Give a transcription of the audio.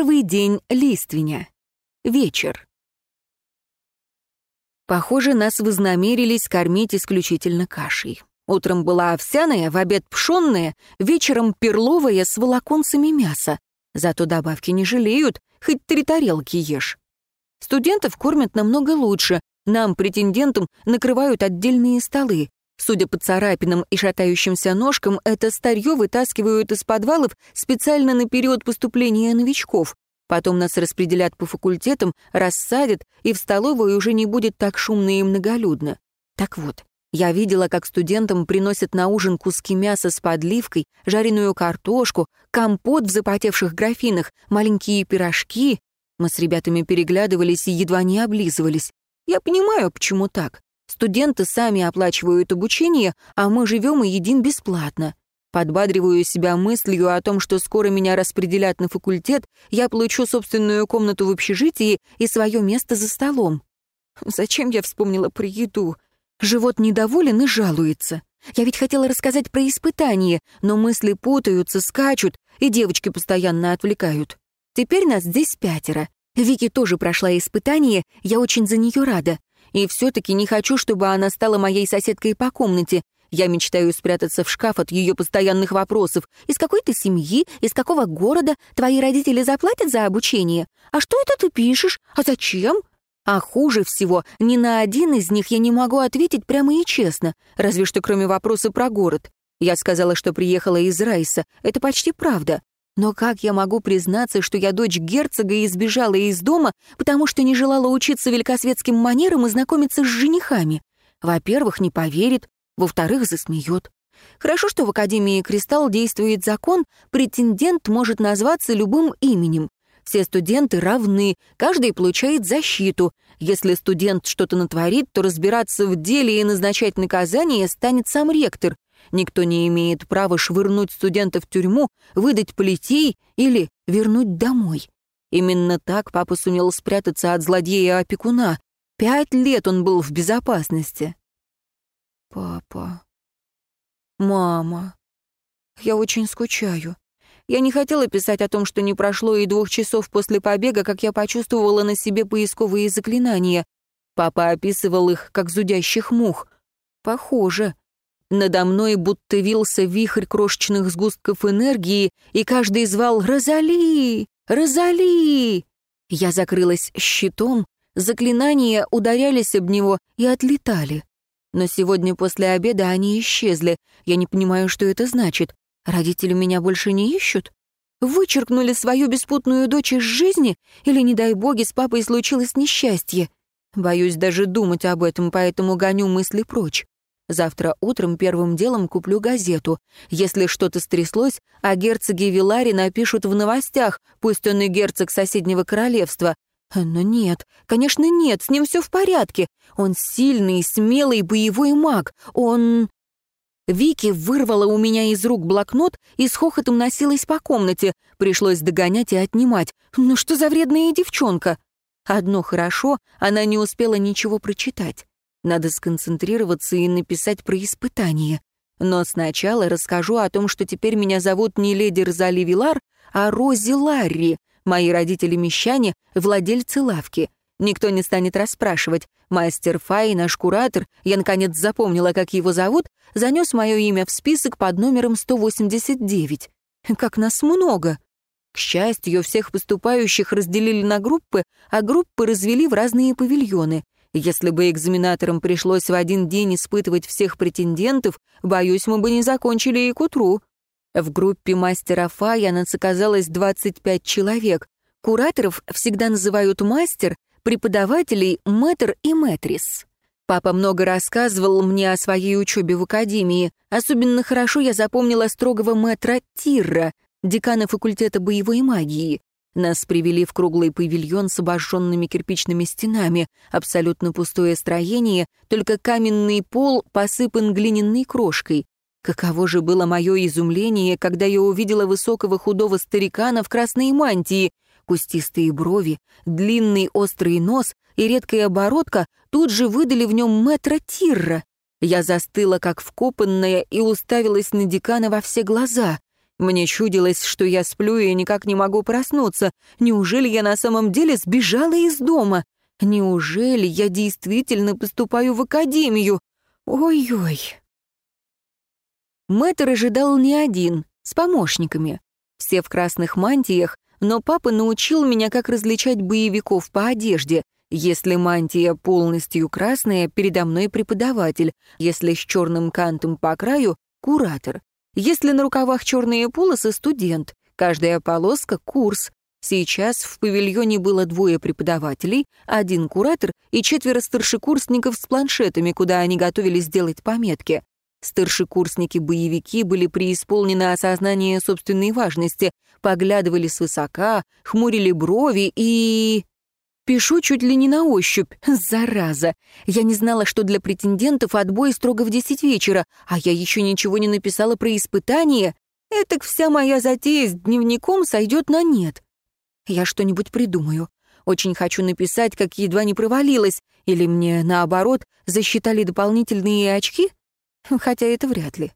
Первый день лиственя. Вечер. Похоже, нас вознамерились кормить исключительно кашей. Утром была овсяная, в обед пшенная, вечером перловая с волоконцами мяса. Зато добавки не жалеют, хоть три тарелки ешь. Студентов кормят намного лучше, нам, претендентам, накрывают отдельные столы. Судя по царапинам и шатающимся ножкам, это старье вытаскивают из подвалов специально на период поступления новичков. Потом нас распределят по факультетам, рассадят, и в столовой уже не будет так шумно и многолюдно. Так вот, я видела, как студентам приносят на ужин куски мяса с подливкой, жареную картошку, компот в запотевших графинах, маленькие пирожки. Мы с ребятами переглядывались и едва не облизывались. Я понимаю, почему так. Студенты сами оплачивают обучение, а мы живем и едим бесплатно. Подбадриваю себя мыслью о том, что скоро меня распределят на факультет, я получу собственную комнату в общежитии и свое место за столом. Зачем я вспомнила про еду? Живот недоволен и жалуется. Я ведь хотела рассказать про испытание, но мысли путаются, скачут, и девочки постоянно отвлекают. Теперь нас здесь пятеро. Вики тоже прошла испытание, я очень за нее рада. И все-таки не хочу, чтобы она стала моей соседкой по комнате. Я мечтаю спрятаться в шкаф от ее постоянных вопросов. Из какой ты семьи? Из какого города? Твои родители заплатят за обучение? А что это ты пишешь? А зачем? А хуже всего, ни на один из них я не могу ответить прямо и честно, разве что кроме вопроса про город. Я сказала, что приехала из Райса. Это почти правда. Но как я могу признаться, что я дочь герцога и сбежала из дома, потому что не желала учиться великосветским манерам и знакомиться с женихами? Во-первых, не поверит, во-вторых, засмеет. Хорошо, что в Академии Кристалл действует закон, претендент может назваться любым именем. Все студенты равны, каждый получает защиту. Если студент что-то натворит, то разбираться в деле и назначать наказание станет сам ректор. Никто не имеет права швырнуть студента в тюрьму, выдать полетей или вернуть домой. Именно так папа сумел спрятаться от злодея-опекуна. Пять лет он был в безопасности. Папа. Мама. Я очень скучаю. Я не хотела писать о том, что не прошло и двух часов после побега, как я почувствовала на себе поисковые заклинания. Папа описывал их, как зудящих мух. Похоже. Надо мной будто вился вихрь крошечных сгустков энергии, и каждый звал «Розали! Розали!». Я закрылась щитом, заклинания ударялись об него и отлетали. Но сегодня после обеда они исчезли. Я не понимаю, что это значит. Родители меня больше не ищут? Вычеркнули свою беспутную дочь из жизни? Или, не дай боги, с папой случилось несчастье? Боюсь даже думать об этом, поэтому гоню мысли прочь. Завтра утром первым делом куплю газету. Если что-то стряслось, о герцоге Виларе напишут в новостях, пусть он и герцог соседнего королевства. Но нет, конечно нет, с ним все в порядке. Он сильный, смелый, боевой маг. Он... Вики вырвала у меня из рук блокнот и с хохотом носилась по комнате. Пришлось догонять и отнимать. Ну что за вредная девчонка? Одно хорошо, она не успела ничего прочитать. Надо сконцентрироваться и написать про испытание. Но сначала расскажу о том, что теперь меня зовут не леди Розали Вилар, а Рози Ларри. Мои родители-мещане — владельцы лавки. Никто не станет расспрашивать. Мастер Фай, наш куратор, я, наконец, запомнила, как его зовут, занес мое имя в список под номером 189. Как нас много! К счастью, всех поступающих разделили на группы, а группы развели в разные павильоны. Если бы экзаменаторам пришлось в один день испытывать всех претендентов, боюсь, мы бы не закончили и к утру. В группе мастера Фая нас оказалось 25 человек. Кураторов всегда называют мастер, преподавателей — мэтр и мэтрис. Папа много рассказывал мне о своей учебе в академии. Особенно хорошо я запомнила строгого мэтра Тирра, декана факультета боевой магии. Нас привели в круглый павильон с обожженными кирпичными стенами, абсолютно пустое строение, только каменный пол посыпан глиняной крошкой. Каково же было мое изумление, когда я увидела высокого худого старикана в красной мантии, кустистые брови, длинный острый нос и редкая бородка тут же выдали в нем мэтра Тирра. Я застыла, как вкопанная, и уставилась на декана во все глаза. Мне чудилось, что я сплю и никак не могу проснуться. Неужели я на самом деле сбежала из дома? Неужели я действительно поступаю в академию? Ой-ой. Мэтр ожидал не один, с помощниками. Все в красных мантиях, но папа научил меня, как различать боевиков по одежде. Если мантия полностью красная, передо мной преподаватель. Если с черным кантом по краю — куратор. Если на рукавах черные полосы — студент. Каждая полоска — курс. Сейчас в павильоне было двое преподавателей, один куратор и четверо старшекурсников с планшетами, куда они готовились сделать пометки. Старшекурсники-боевики были преисполнены осознания собственной важности, поглядывали свысока, хмурили брови и... Пишу чуть ли не на ощупь. Зараза. Я не знала, что для претендентов отбой строго в десять вечера, а я еще ничего не написала про испытание. Этак вся моя затея с дневником сойдет на нет. Я что-нибудь придумаю. Очень хочу написать, как едва не провалилась, или мне, наоборот, засчитали дополнительные очки? Хотя это вряд ли.